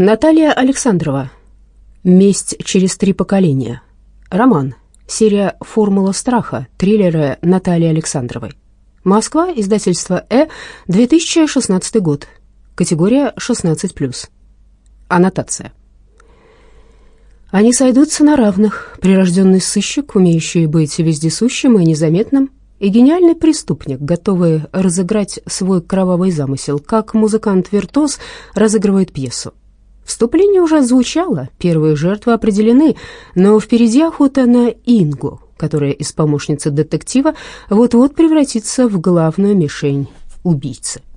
Наталья Александрова. «Месть через три поколения». Роман. Серия «Формула страха». Триллеры Натальи Александровой. Москва. Издательство «Э». 2016 год. Категория 16+. Аннотация. Они сойдутся на равных. Прирожденный сыщик, умеющий быть вездесущим и незаметным, и гениальный преступник, готовый разыграть свой кровавый замысел, как музыкант-виртуоз разыгрывает пьесу. Вступление уже звучало, первые жертвы определены, но впереди охота на Ингу, которая из помощницы детектива вот-вот превратится в главную мишень убийцы.